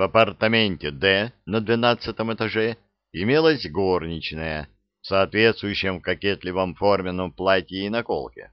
В апартаменте «Д» на двенадцатом этаже имелась горничная в соответствующем кокетливом форменном платье и наколке.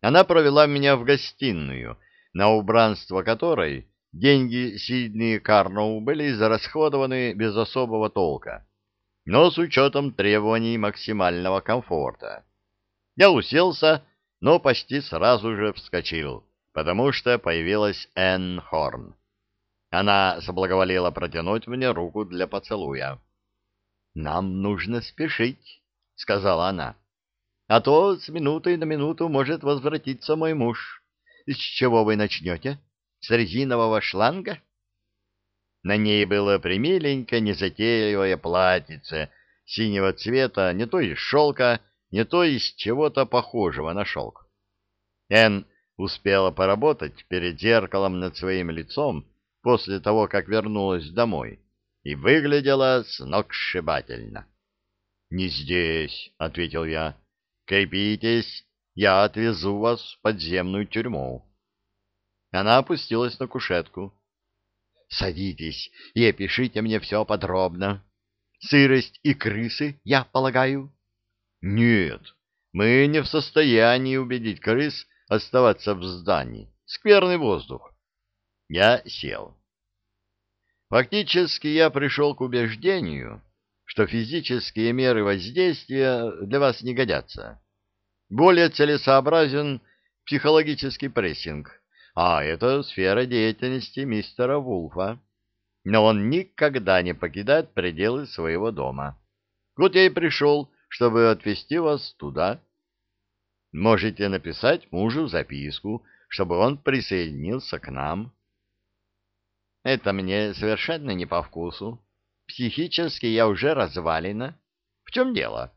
Она провела меня в гостиную, на убранство которой деньги Сидни Карноу были израсходованы без особого толка, но с учетом требований максимального комфорта. Я уселся, но почти сразу же вскочил, потому что появилась Энн Хорн. Она соблаговолила протянуть мне руку для поцелуя. «Нам нужно спешить», — сказала она. «А то с минуты на минуту может возвратиться мой муж. С чего вы начнете? С резинового шланга?» На ней было примиленько незатейливое платьице синего цвета, не то из шелка, не то из чего-то похожего на шелк. Энн успела поработать перед зеркалом над своим лицом после того, как вернулась домой и выглядела сногсшибательно. — Не здесь, — ответил я. — Крепитесь, я отвезу вас в подземную тюрьму. Она опустилась на кушетку. — Садитесь и опишите мне все подробно. Сырость и крысы, я полагаю? — Нет, мы не в состоянии убедить крыс оставаться в здании. Скверный воздух. Я сел. Фактически я пришел к убеждению, что физические меры воздействия для вас не годятся. Более целесообразен психологический прессинг, а это сфера деятельности мистера Вулфа. Но он никогда не покидает пределы своего дома. Вот я и пришел, чтобы отвезти вас туда. Можете написать мужу записку, чтобы он присоединился к нам. Это мне совершенно не по вкусу. Психически я уже развалена. В чем дело?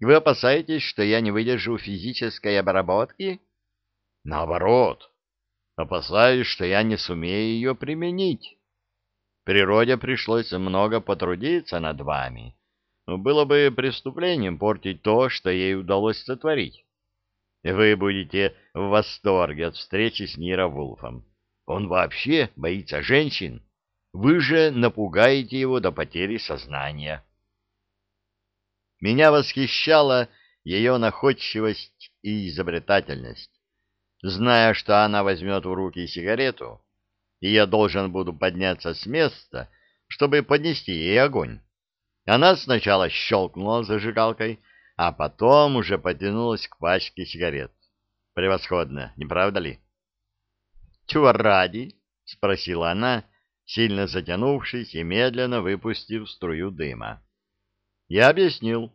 Вы опасаетесь, что я не выдержу физической обработки? Наоборот. Опасаюсь, что я не сумею ее применить. Природе пришлось много потрудиться над вами. Было бы преступлением портить то, что ей удалось сотворить. Вы будете в восторге от встречи с Нира Вулфом. Он вообще боится женщин. Вы же напугаете его до потери сознания. Меня восхищала ее находчивость и изобретательность. Зная, что она возьмет в руки сигарету, и я должен буду подняться с места, чтобы поднести ей огонь, она сначала щелкнула зажигалкой, а потом уже потянулась к пачке сигарет. Превосходно, не правда ли? «Чего ради?» — спросила она, сильно затянувшись и медленно выпустив струю дыма. Я объяснил.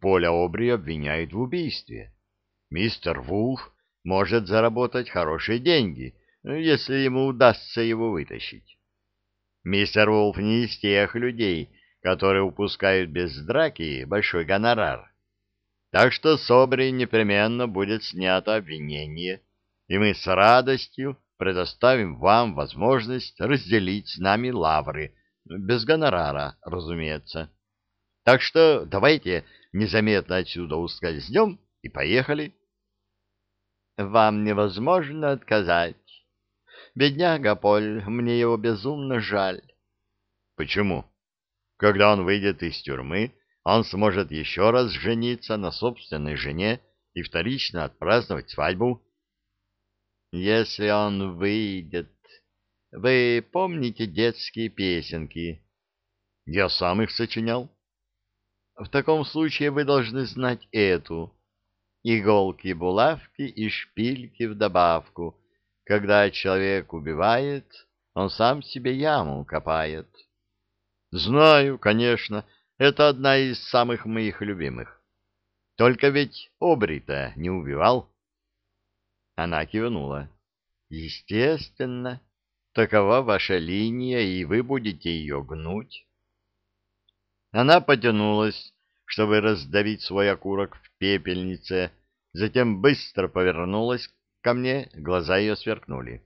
Поля Обри обвиняют в убийстве. Мистер Вулф может заработать хорошие деньги, если ему удастся его вытащить. Мистер Вулф не из тех людей, которые упускают без драки большой гонорар. Так что с Обри непременно будет снято обвинение — и мы с радостью предоставим вам возможность разделить с нами лавры, без гонорара, разумеется. Так что давайте незаметно отсюда ускользнем и поехали. Вам невозможно отказать. Бедняга Поль, мне его безумно жаль. Почему? Когда он выйдет из тюрьмы, он сможет еще раз жениться на собственной жене и вторично отпраздновать свадьбу если он выйдет. Вы помните детские песенки? Я сам их сочинял. В таком случае вы должны знать эту. Иголки, булавки и шпильки в добавку. Когда человек убивает, он сам себе яму копает. Знаю, конечно, это одна из самых моих любимых. Только ведь Обри-то не убивал. Она кивнула. Естественно, такова ваша линия, и вы будете ее гнуть. Она потянулась, чтобы раздавить свой окурок в пепельнице, затем быстро повернулась ко мне, глаза ее сверкнули.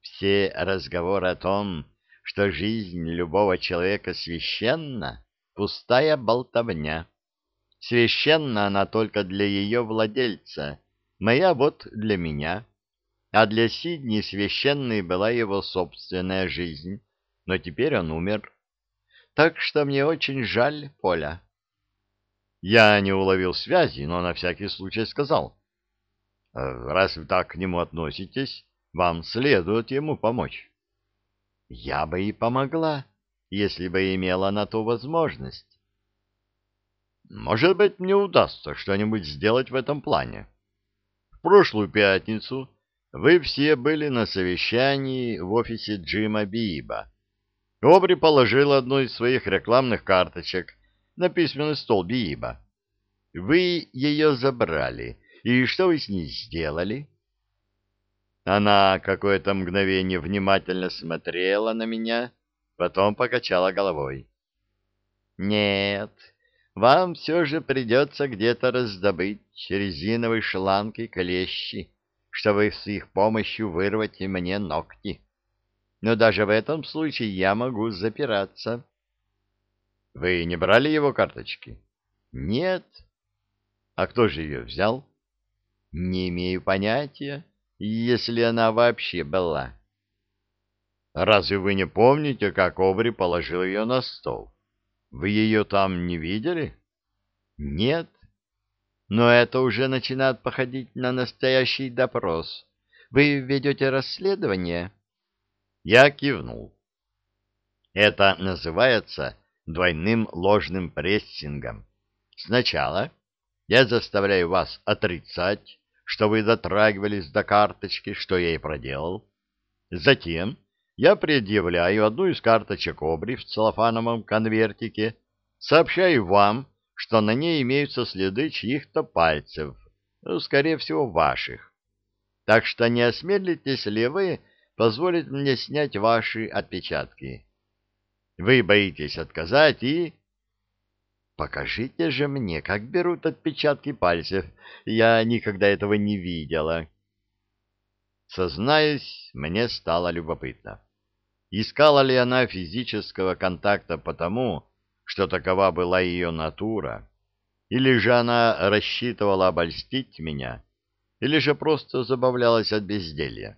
Все разговоры о том, что жизнь любого человека священна, пустая болтовня. Священна она только для ее владельца — Моя вот для меня. а для Сидни священной была его собственная жизнь, но теперь он умер. Так что мне очень жаль Поля. Я не уловил связи, но на всякий случай сказал. «Э, «Раз вы так к нему относитесь, вам следует ему помочь». «Я бы и помогла, если бы имела на то возможность». «Может быть, мне удастся что-нибудь сделать в этом плане. Прошлую пятницу вы все были на совещании в офисе Джима Биба. Обри положил одну из своих рекламных карточек на письменный стол Биба. Вы ее забрали, и что вы с ней сделали? Она какое-то мгновение внимательно смотрела на меня, потом покачала головой. Нет, вам все же придется где-то раздобыть резиновый шланг и клещи, чтобы с их помощью вырвать мне ногти. Но даже в этом случае я могу запираться. Вы не брали его карточки? Нет. А кто же ее взял? Не имею понятия, если она вообще была. Разве вы не помните, как Обри положил ее на стол? Вы ее там не видели? Нет. Но это уже начинает походить на настоящий допрос. Вы ведете расследование? Я кивнул. Это называется двойным ложным прессингом. Сначала я заставляю вас отрицать, что вы дотрагивались до карточки, что я и проделал. Затем я предъявляю одну из карточек Обри в целлофановом конвертике, сообщаю вам, что на ней имеются следы чьих-то пальцев, ну, скорее всего, ваших. Так что не осмелитесь ли вы позволить мне снять ваши отпечатки? Вы боитесь отказать и... Покажите же мне, как берут отпечатки пальцев. Я никогда этого не видела. Сознаюсь, мне стало любопытно. Искала ли она физического контакта потому, что такова была ее натура, или же она рассчитывала обольстить меня, или же просто забавлялась от безделья.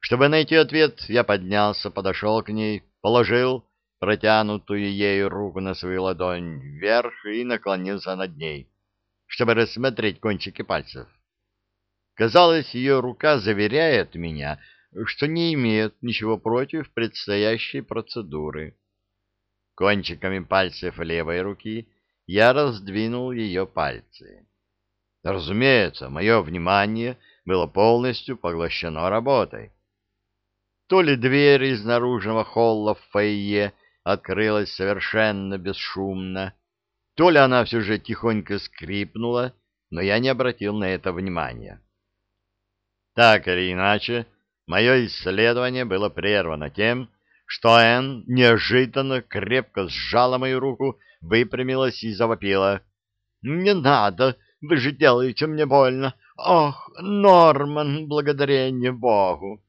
Чтобы найти ответ, я поднялся, подошел к ней, положил протянутую ею руку на свою ладонь вверх и наклонился над ней, чтобы рассмотреть кончики пальцев. Казалось, ее рука заверяет меня, что не имеет ничего против предстоящей процедуры. Кончиками пальцев левой руки я раздвинул ее пальцы. Разумеется, мое внимание было полностью поглощено работой. То ли дверь из наружного холла в фойе открылась совершенно бесшумно, то ли она все же тихонько скрипнула, но я не обратил на это внимания. Так или иначе, мое исследование было прервано тем, что Энн неожиданно крепко сжала мою руку, выпрямилась и завопила. «Не надо! Вы же делаете мне больно! Ох, Норман, благодарение Богу!»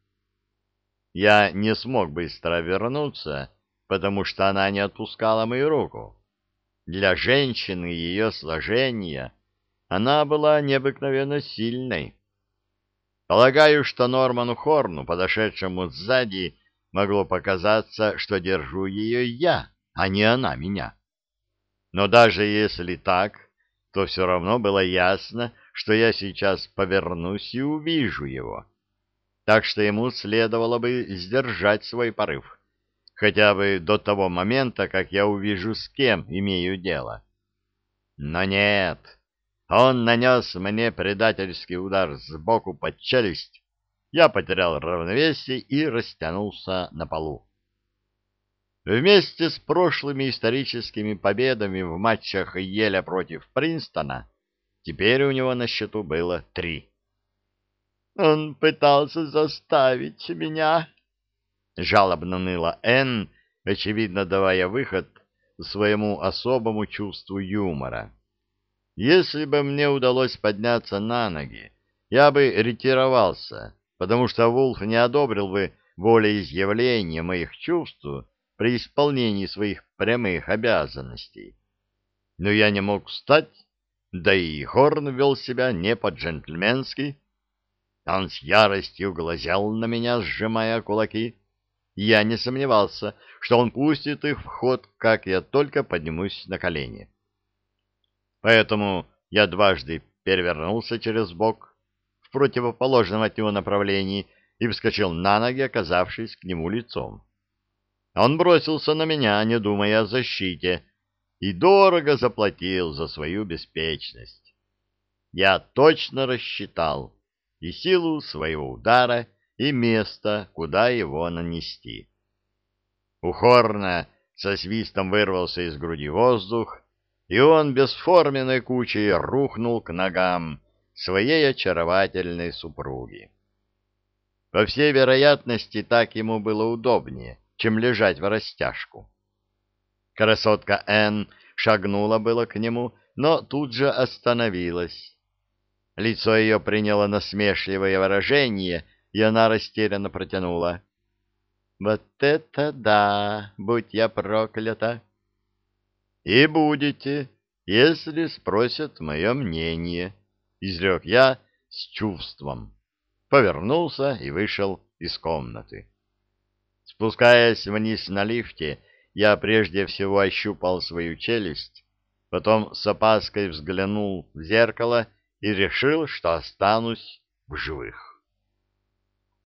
Я не смог быстро вернуться, потому что она не отпускала мою руку. Для женщины ее сложения она была необыкновенно сильной. Полагаю, что Норману Хорну, подошедшему сзади, могло показаться, что держу ее я, а не она меня. Но даже если так, то все равно было ясно, что я сейчас повернусь и увижу его так что ему следовало бы сдержать свой порыв, хотя бы до того момента, как я увижу, с кем имею дело. Но нет, он нанес мне предательский удар сбоку под челюсть, я потерял равновесие и растянулся на полу. Вместе с прошлыми историческими победами в матчах Еля против Принстона, теперь у него на счету было три. Он пытался заставить меня. Жалобно ныла Энн, очевидно давая выход своему особому чувству юмора. Если бы мне удалось подняться на ноги, я бы ретировался, потому что Вулф не одобрил бы волеизъявление моих чувств при исполнении своих прямых обязанностей. Но я не мог встать, да и Хорн вел себя не по-джентльменски, Он с яростью глазел на меня, сжимая кулаки. Я не сомневался, что он пустит их в ход, как я только поднимусь на колени. Поэтому я дважды перевернулся через бок в противоположном от него направлении и вскочил на ноги, оказавшись к нему лицом. Он бросился на меня, не думая о защите, и дорого заплатил за свою беспечность. Я точно рассчитал и силу своего удара, и место, куда его нанести. У Хорна со свистом вырвался из груди воздух, и он бесформенной кучей рухнул к ногам своей очаровательной супруги. По всей вероятности, так ему было удобнее, чем лежать в растяжку. Красотка Н шагнула было к нему, но тут же остановилась. Лицо ее приняло насмешливое выражение, и она растерянно протянула. «Вот это да! Будь я проклята!» «И будете, если спросят мое мнение», — изрек я с чувством. Повернулся и вышел из комнаты. Спускаясь вниз на лифте, я прежде всего ощупал свою челюсть, потом с опаской взглянул в зеркало и решил, что останусь в живых.